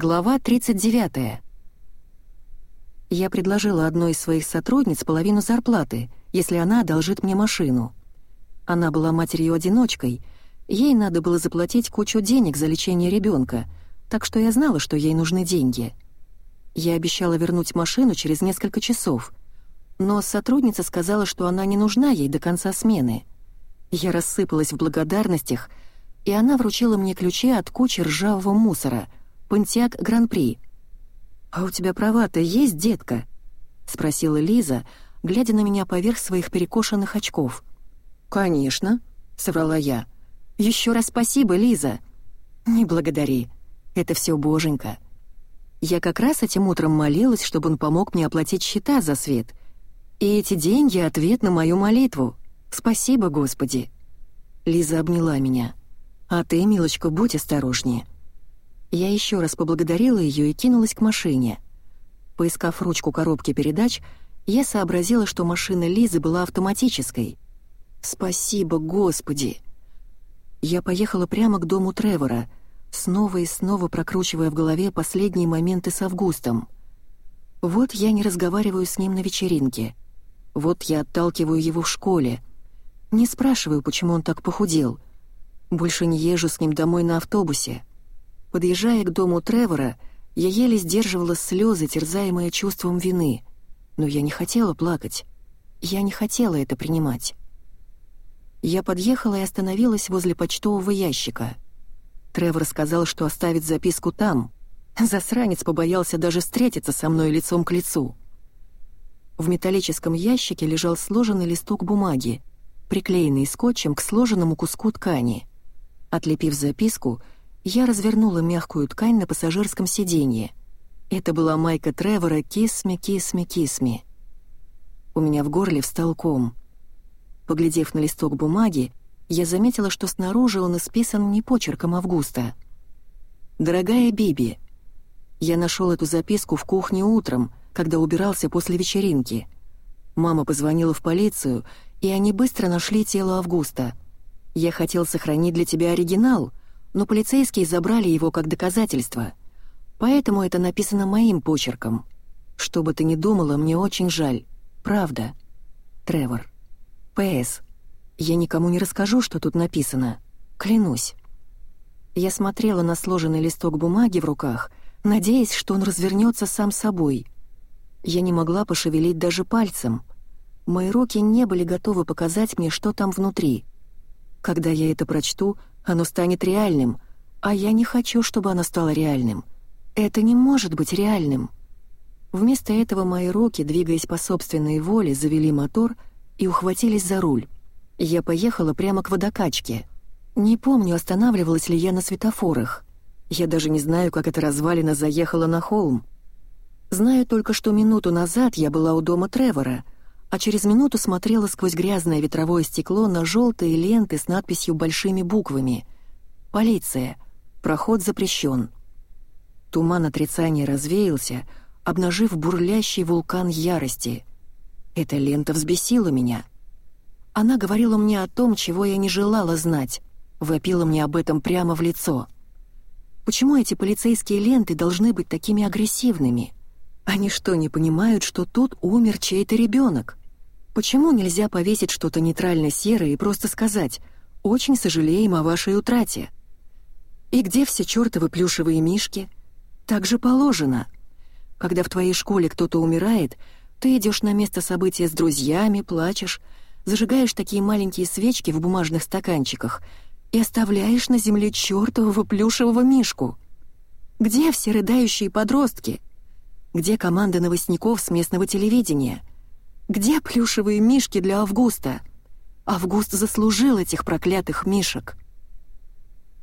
Глава 39. Я предложила одной из своих сотрудниц половину зарплаты, если она одолжит мне машину. Она была матерью-одиночкой, ей надо было заплатить кучу денег за лечение ребенка, так что я знала, что ей нужны деньги. Я обещала вернуть машину через несколько часов, но сотрудница сказала, что она не нужна ей до конца смены. Я рассыпалась в благодарностях, и она вручила мне ключи от кучи ржавого мусора — Понтиак Гран-при. «А у тебя права-то есть, детка?» — спросила Лиза, глядя на меня поверх своих перекошенных очков. «Конечно», — соврала я. Еще раз спасибо, Лиза». «Не благодари. Это все боженька». Я как раз этим утром молилась, чтобы он помог мне оплатить счета за свет. И эти деньги — ответ на мою молитву. Спасибо, Господи. Лиза обняла меня. «А ты, милочка, будь осторожнее». Я еще раз поблагодарила ее и кинулась к машине. Поискав ручку коробки передач, я сообразила, что машина Лизы была автоматической. «Спасибо, Господи!» Я поехала прямо к дому Тревора, снова и снова прокручивая в голове последние моменты с Августом. Вот я не разговариваю с ним на вечеринке. Вот я отталкиваю его в школе. Не спрашиваю, почему он так похудел. Больше не езжу с ним домой на автобусе. Подъезжая к дому Тревора, я еле сдерживала слезы, терзаемые чувством вины. Но я не хотела плакать. Я не хотела это принимать. Я подъехала и остановилась возле почтового ящика. Тревор сказал, что оставит записку там. Засранец побоялся даже встретиться со мной лицом к лицу. В металлическом ящике лежал сложенный листок бумаги, приклеенный скотчем к сложенному куску ткани. Отлепив записку, я развернула мягкую ткань на пассажирском сиденье. Это была майка Тревора «Кисми, кисми, кисми». У меня в горле встал ком. Поглядев на листок бумаги, я заметила, что снаружи он исписан не почерком Августа. «Дорогая Биби, я нашел эту записку в кухне утром, когда убирался после вечеринки. Мама позвонила в полицию, и они быстро нашли тело Августа. Я хотел сохранить для тебя оригинал, но полицейские забрали его как доказательство. Поэтому это написано моим почерком. Что бы ты ни думала, мне очень жаль. Правда. Тревор. П.С. Я никому не расскажу, что тут написано. Клянусь. Я смотрела на сложенный листок бумаги в руках, надеясь, что он развернется сам собой. Я не могла пошевелить даже пальцем. Мои руки не были готовы показать мне, что там внутри. Когда я это прочту, оно станет реальным, а я не хочу, чтобы оно стало реальным. Это не может быть реальным. Вместо этого мои руки, двигаясь по собственной воле, завели мотор и ухватились за руль. Я поехала прямо к водокачке. Не помню, останавливалась ли я на светофорах. Я даже не знаю, как эта развалина заехала на холм. Знаю только, что минуту назад я была у дома Тревора — а через минуту смотрела сквозь грязное ветровое стекло на желтые ленты с надписью большими буквами «Полиция! Проход запрещен». Туман отрицания развеялся, обнажив бурлящий вулкан ярости. Эта лента взбесила меня. Она говорила мне о том, чего я не желала знать, вопила мне об этом прямо в лицо. Почему эти полицейские ленты должны быть такими агрессивными? Они что, не понимают, что тут умер чей-то ребенок? Почему нельзя повесить что-то нейтрально-серое и просто сказать «Очень сожалеем о вашей утрате»? И где все чертовы плюшевые мишки? Так же положено. Когда в твоей школе кто-то умирает, ты идешь на место события с друзьями, плачешь, зажигаешь такие маленькие свечки в бумажных стаканчиках и оставляешь на земле чертового плюшевого мишку. Где все рыдающие подростки? Где команда новостников с местного телевидения? Где плюшевые мишки для Августа? Август заслужил этих проклятых мишек.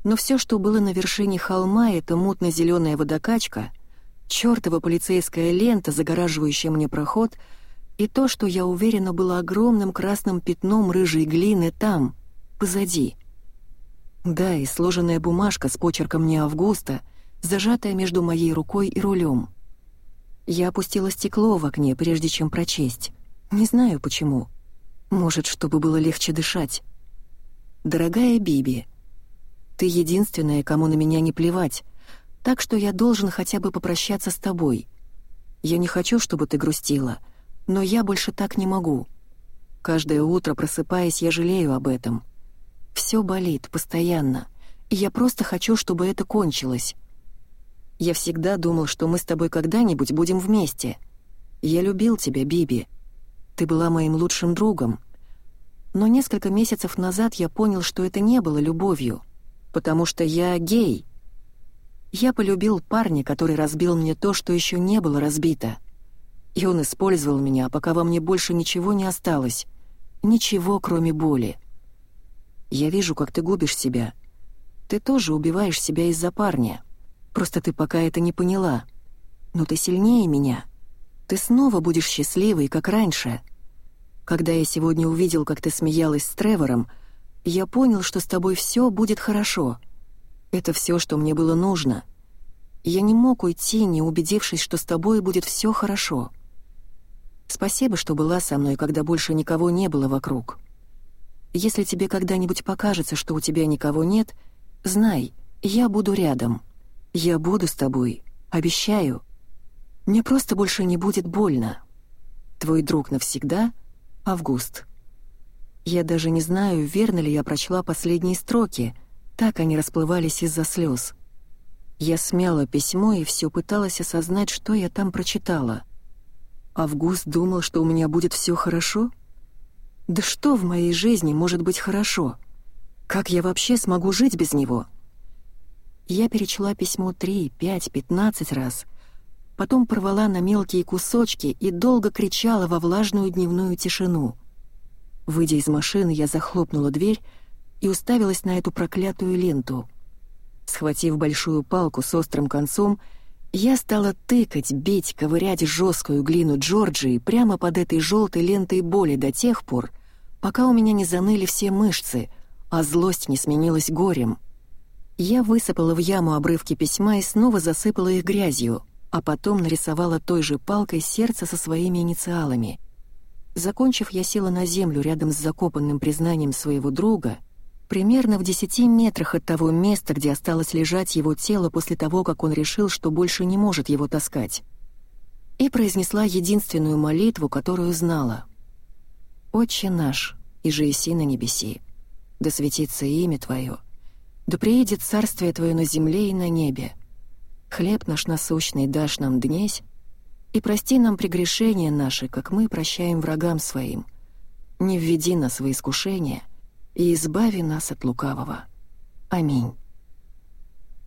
Но все, что было на вершине холма, это мутно-зеленая водокачка, чертова полицейская лента, загораживающая мне проход, и то, что я уверена было огромным красным пятном рыжей глины там, позади. Да, и сложенная бумажка с почерком не Августа, зажатая между моей рукой и рулем. Я опустила стекло в окне, прежде чем прочесть. Не знаю почему. Может, чтобы было легче дышать. Дорогая Биби, ты единственная, кому на меня не плевать, Так что я должен хотя бы попрощаться с тобой. Я не хочу, чтобы ты грустила, но я больше так не могу. Каждое утро, просыпаясь, я жалею об этом. Все болит, постоянно, и я просто хочу, чтобы это кончилось. Я всегда думал, что мы с тобой когда-нибудь будем вместе. Я любил тебя, Биби. Ты была моим лучшим другом. Но несколько месяцев назад я понял, что это не было любовью, потому что я гей — я полюбил парня, который разбил мне то, что еще не было разбито. И он использовал меня, пока во мне больше ничего не осталось. Ничего, кроме боли. Я вижу, как ты губишь себя. Ты тоже убиваешь себя из-за парня. Просто ты пока это не поняла. Но ты сильнее меня. Ты снова будешь счастливой, как раньше. Когда я сегодня увидел, как ты смеялась с Тревором, я понял, что с тобой все будет хорошо — это все, что мне было нужно. Я не мог уйти, не убедившись, что с тобой будет все хорошо. Спасибо, что была со мной, когда больше никого не было вокруг. Если тебе когда-нибудь покажется, что у тебя никого нет, знай, я буду рядом. Я буду с тобой, обещаю. Мне просто больше не будет больно. Твой друг навсегда — Август. Я даже не знаю, верно ли я прочла последние строки — так они расплывались из-за слез. Я смяла письмо и все пыталась осознать, что я там прочитала. Август думал, что у меня будет все хорошо? Да что в моей жизни может быть хорошо? Как я вообще смогу жить без него? Я перечла письмо три, пять, пятнадцать раз, потом порвала на мелкие кусочки и долго кричала во влажную дневную тишину. Выйдя из машины, я захлопнула дверь и уставилась на эту проклятую ленту. Схватив большую палку с острым концом, я стала тыкать, бить, ковырять жесткую глину Джорджии прямо под этой желтой лентой боли до тех пор, пока у меня не заныли все мышцы, а злость не сменилась горем. Я высыпала в яму обрывки письма и снова засыпала их грязью, а потом нарисовала той же палкой сердце со своими инициалами. Закончив, я села на землю рядом с закопанным признанием своего друга примерно в десяти метрах от того места, где осталось лежать его тело после того, как он решил, что больше не может его таскать. И произнесла единственную молитву, которую знала. «Отче наш, и же иси на небеси, да светится имя Твое, да приедет царствие Твое на земле и на небе. Хлеб наш насущный дашь нам днесь, и прости нам прегрешения наши, как мы прощаем врагам своим. Не введи нас в искушение, — и избави нас от лукавого. Аминь.